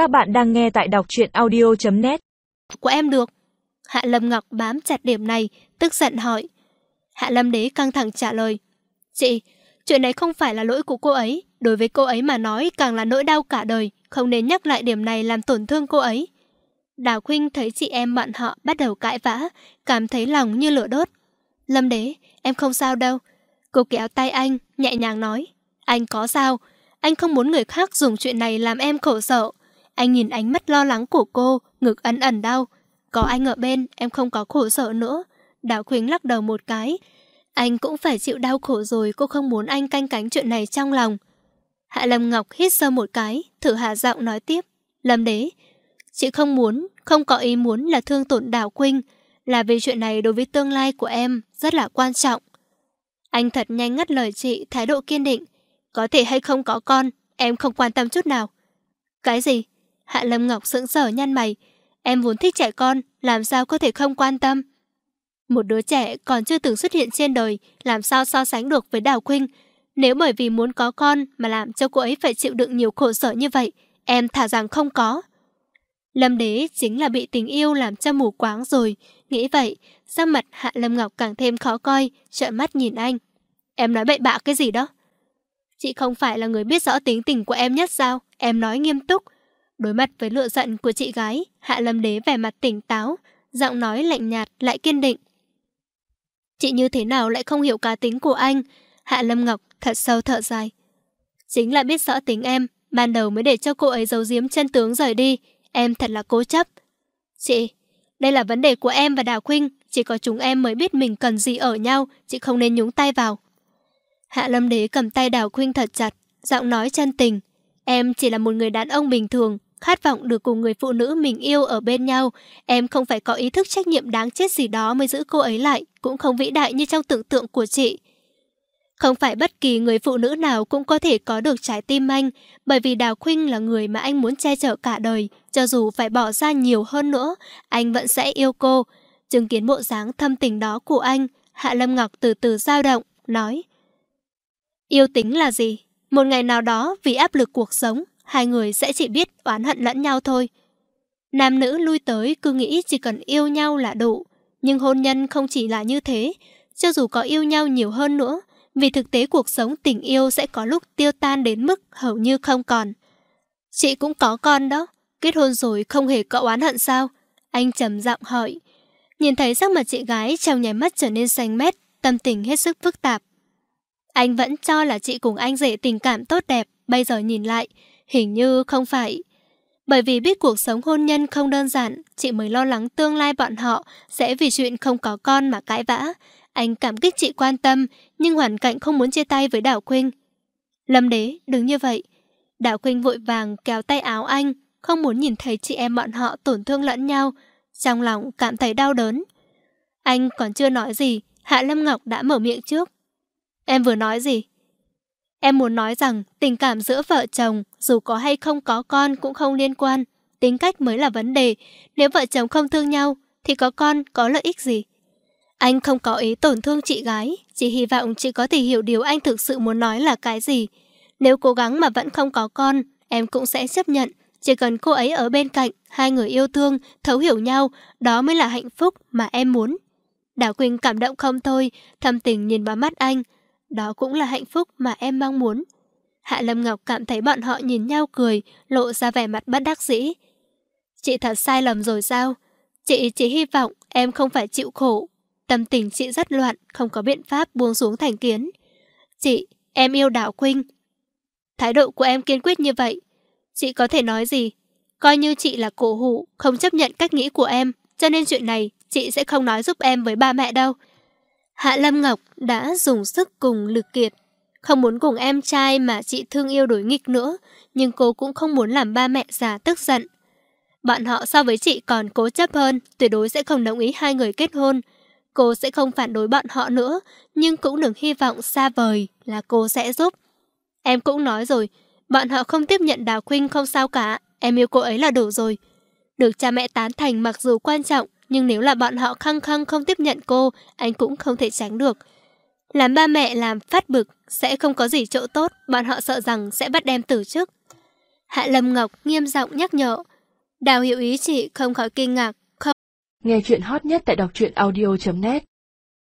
Các bạn đang nghe tại đọc truyện audio.net Của em được. Hạ Lâm Ngọc bám chặt điểm này, tức giận hỏi. Hạ Lâm Đế căng thẳng trả lời. Chị, chuyện này không phải là lỗi của cô ấy. Đối với cô ấy mà nói càng là nỗi đau cả đời. Không nên nhắc lại điểm này làm tổn thương cô ấy. Đào Khuynh thấy chị em bọn họ bắt đầu cãi vã, cảm thấy lòng như lửa đốt. Lâm Đế, em không sao đâu. Cô kéo tay anh, nhẹ nhàng nói. Anh có sao? Anh không muốn người khác dùng chuyện này làm em khổ sở. Anh nhìn ánh mắt lo lắng của cô, ngực ẩn ẩn đau. Có anh ở bên, em không có khổ sở nữa. Đào Khuynh lắc đầu một cái. Anh cũng phải chịu đau khổ rồi, cô không muốn anh canh cánh chuyện này trong lòng. Hạ Lâm Ngọc hít sâu một cái, thử hạ giọng nói tiếp. Lâm đế, chị không muốn, không có ý muốn là thương tổn Đào Khuynh, là vì chuyện này đối với tương lai của em rất là quan trọng. Anh thật nhanh ngắt lời chị, thái độ kiên định. Có thể hay không có con, em không quan tâm chút nào. Cái gì? Hạ Lâm Ngọc sững sờ nhăn mày. Em vốn thích trẻ con, làm sao có thể không quan tâm? Một đứa trẻ còn chưa từng xuất hiện trên đời, làm sao so sánh được với Đào Khuynh? Nếu bởi vì muốn có con mà làm cho cô ấy phải chịu đựng nhiều khổ sở như vậy, em thả rằng không có. Lâm đế chính là bị tình yêu làm cho mù quáng rồi. Nghĩ vậy, sắc mặt Hạ Lâm Ngọc càng thêm khó coi, trợn mắt nhìn anh. Em nói bậy bạ cái gì đó? Chị không phải là người biết rõ tính tình của em nhất sao? Em nói nghiêm túc. Đối mặt với lựa giận của chị gái, Hạ Lâm Đế vẻ mặt tỉnh táo, giọng nói lạnh nhạt lại kiên định. Chị như thế nào lại không hiểu cá tính của anh? Hạ Lâm Ngọc thật sâu thở dài. Chính là biết rõ tính em, ban đầu mới để cho cô ấy giấu giếm chân tướng rời đi. Em thật là cố chấp. Chị, đây là vấn đề của em và Đào Khuynh. Chỉ có chúng em mới biết mình cần gì ở nhau, chị không nên nhúng tay vào. Hạ Lâm Đế cầm tay Đào Khuynh thật chặt, giọng nói chân tình. Em chỉ là một người đàn ông bình thường, khát vọng được cùng người phụ nữ mình yêu ở bên nhau. Em không phải có ý thức trách nhiệm đáng chết gì đó mới giữ cô ấy lại, cũng không vĩ đại như trong tưởng tượng của chị. Không phải bất kỳ người phụ nữ nào cũng có thể có được trái tim anh, bởi vì Đào Khuynh là người mà anh muốn che chở cả đời, cho dù phải bỏ ra nhiều hơn nữa, anh vẫn sẽ yêu cô. Chứng kiến bộ dáng thâm tình đó của anh, Hạ Lâm Ngọc từ từ dao động, nói Yêu tính là gì? Một ngày nào đó vì áp lực cuộc sống, hai người sẽ chỉ biết oán hận lẫn nhau thôi. Nam nữ lui tới cứ nghĩ chỉ cần yêu nhau là đủ, nhưng hôn nhân không chỉ là như thế, cho dù có yêu nhau nhiều hơn nữa, vì thực tế cuộc sống tình yêu sẽ có lúc tiêu tan đến mức hầu như không còn. Chị cũng có con đó, kết hôn rồi không hề có oán hận sao? Anh trầm giọng hỏi. Nhìn thấy sắc mặt chị gái trong nháy mắt trở nên xanh mét, tâm tình hết sức phức tạp. Anh vẫn cho là chị cùng anh dễ tình cảm tốt đẹp, bây giờ nhìn lại, hình như không phải. Bởi vì biết cuộc sống hôn nhân không đơn giản, chị mới lo lắng tương lai bọn họ sẽ vì chuyện không có con mà cãi vã. Anh cảm kích chị quan tâm, nhưng hoàn cảnh không muốn chia tay với Đảo Quynh. Lâm đế, đừng như vậy. Đảo Quynh vội vàng kéo tay áo anh, không muốn nhìn thấy chị em bọn họ tổn thương lẫn nhau. Trong lòng cảm thấy đau đớn. Anh còn chưa nói gì, Hạ Lâm Ngọc đã mở miệng trước. Em vừa nói gì? Em muốn nói rằng tình cảm giữa vợ chồng, dù có hay không có con cũng không liên quan. Tính cách mới là vấn đề. Nếu vợ chồng không thương nhau, thì có con có lợi ích gì? Anh không có ý tổn thương chị gái, chỉ hy vọng chị có thể hiểu điều anh thực sự muốn nói là cái gì. Nếu cố gắng mà vẫn không có con, em cũng sẽ chấp nhận. Chỉ cần cô ấy ở bên cạnh, hai người yêu thương, thấu hiểu nhau, đó mới là hạnh phúc mà em muốn. Đào Quỳnh cảm động không thôi, thâm tình nhìn vào mắt anh. Đó cũng là hạnh phúc mà em mong muốn. Hạ Lâm Ngọc cảm thấy bọn họ nhìn nhau cười, lộ ra vẻ mặt bất đắc dĩ. Chị thật sai lầm rồi sao? Chị chỉ hy vọng em không phải chịu khổ. Tâm tình chị rất loạn, không có biện pháp buông xuống thành kiến. Chị, em yêu Đào Quynh. Thái độ của em kiên quyết như vậy. Chị có thể nói gì? Coi như chị là cổ hủ, không chấp nhận cách nghĩ của em. Cho nên chuyện này, chị sẽ không nói giúp em với ba mẹ đâu. Hạ Lâm Ngọc đã dùng sức cùng lực kiệt. Không muốn cùng em trai mà chị thương yêu đổi nghịch nữa, nhưng cô cũng không muốn làm ba mẹ già tức giận. Bọn họ so với chị còn cố chấp hơn, tuyệt đối sẽ không đồng ý hai người kết hôn. Cô sẽ không phản đối bọn họ nữa, nhưng cũng đừng hy vọng xa vời là cô sẽ giúp. Em cũng nói rồi, bọn họ không tiếp nhận Đào Khuynh không sao cả, em yêu cô ấy là đủ rồi. Được cha mẹ tán thành mặc dù quan trọng, nhưng nếu là bọn họ khăng khăng không tiếp nhận cô, anh cũng không thể tránh được. Làm ba mẹ làm phát bực, sẽ không có gì chỗ tốt, bọn họ sợ rằng sẽ bắt đem từ chức. Hạ Lâm Ngọc nghiêm giọng nhắc nhở. Đào hiểu ý chị không khỏi kinh ngạc. Không. Nghe chuyện hot nhất tại đọc truyện audio.net